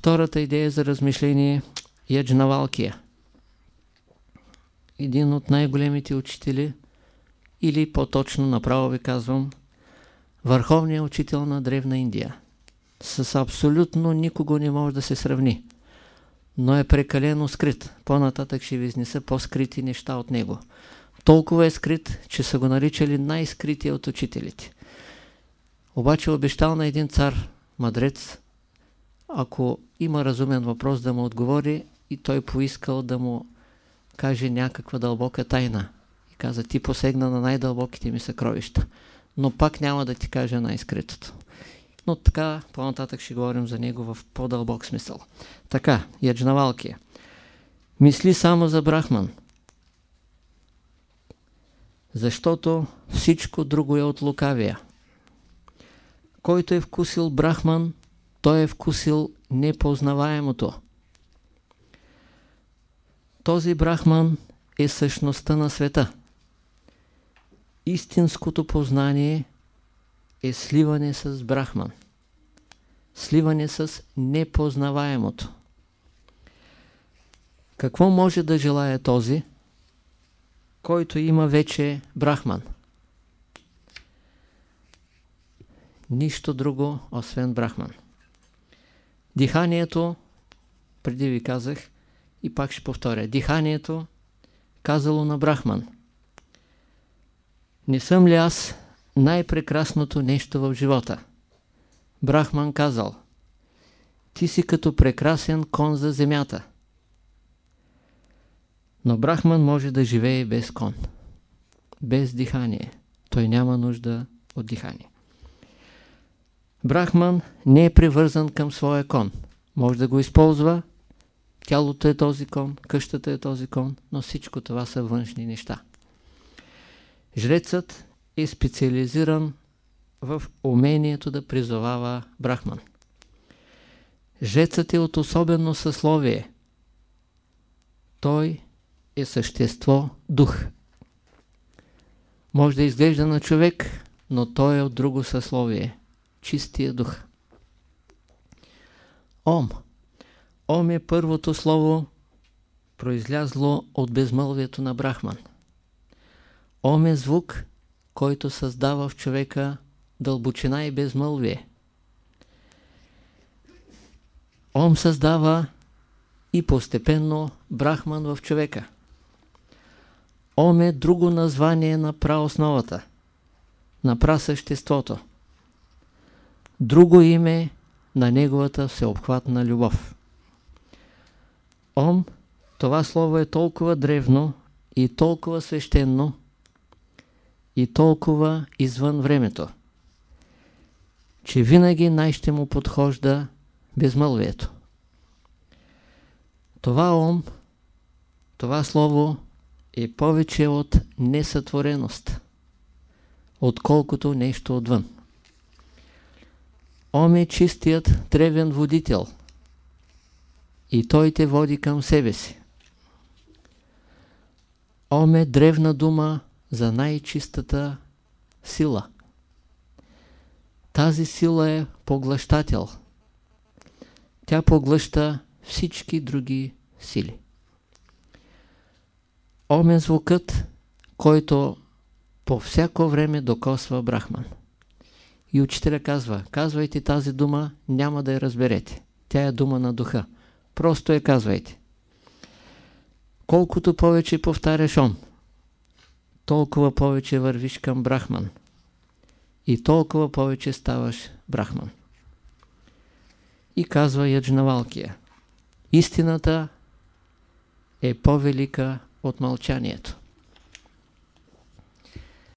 Втората идея за размишление е Яджнавалкия. Един от най-големите учители, или по-точно направо ви казвам, върховният учител на Древна Индия. С абсолютно никого не може да се сравни, но е прекалено скрит. По-нататък ще ви изнеса по-скрити неща от него. Толкова е скрит, че са го наричали най-скрития от учителите. Обаче обещал на един цар, мадрец, ако има разумен въпрос да му отговори и той поискал да му каже някаква дълбока тайна. И каза, ти посегна на най-дълбоките ми съкровища, но пак няма да ти кажа най-скритото. Но така, по-нататък ще говорим за него в по-дълбок смисъл. Така, Яджнавалкия. Мисли само за Брахман. Защото всичко друго е от лукавия. Който е вкусил Брахман, той е вкусил непознаваемото. Този Брахман е същността на света. Истинското познание е сливане с Брахман. Сливане с непознаваемото. Какво може да желая този, който има вече Брахман? Нищо друго, освен Брахман. Диханието, преди ви казах, и пак ще повторя, диханието, казало на Брахман. Не съм ли аз най-прекрасното нещо в живота? Брахман казал, ти си като прекрасен кон за земята. Но Брахман може да живее без кон, без дихание. Той няма нужда от дихание. Брахман не е привързан към своя кон. Може да го използва, тялото е този кон, къщата е този кон, но всичко това са външни неща. Жрецът е специализиран в умението да призовава Брахман. Жрецът е от особено съсловие. Той е същество, дух. Може да изглежда на човек, но той е от друго съсловие чистия дух. Ом. Ом е първото слово, произлязло от безмълвието на Брахман. Ом е звук, който създава в човека дълбочина и безмълвие. Ом създава и постепенно Брахман в човека. Ом е друго название на праосновата, на прасъществото друго име на неговата всеобхватна любов. Ом, това слово е толкова древно и толкова свещено и толкова извън времето, че винаги най-ще му подхожда безмълвието. Това ом, това слово е повече от несътвореност, отколкото нещо отвън. Ом е чистият древен водител и той те води към себе си. Ом е древна дума за най-чистата сила. Тази сила е поглъщател. Тя поглъща всички други сили. Ом е звукът, който по всяко време докосва Брахман. И учителя казва, казвайте тази дума, няма да я разберете. Тя е дума на духа. Просто я казвайте. Колкото повече повтаряш он, толкова повече вървиш към Брахман. И толкова повече ставаш Брахман. И казва Яджнавалкия, истината е по-велика от мълчанието.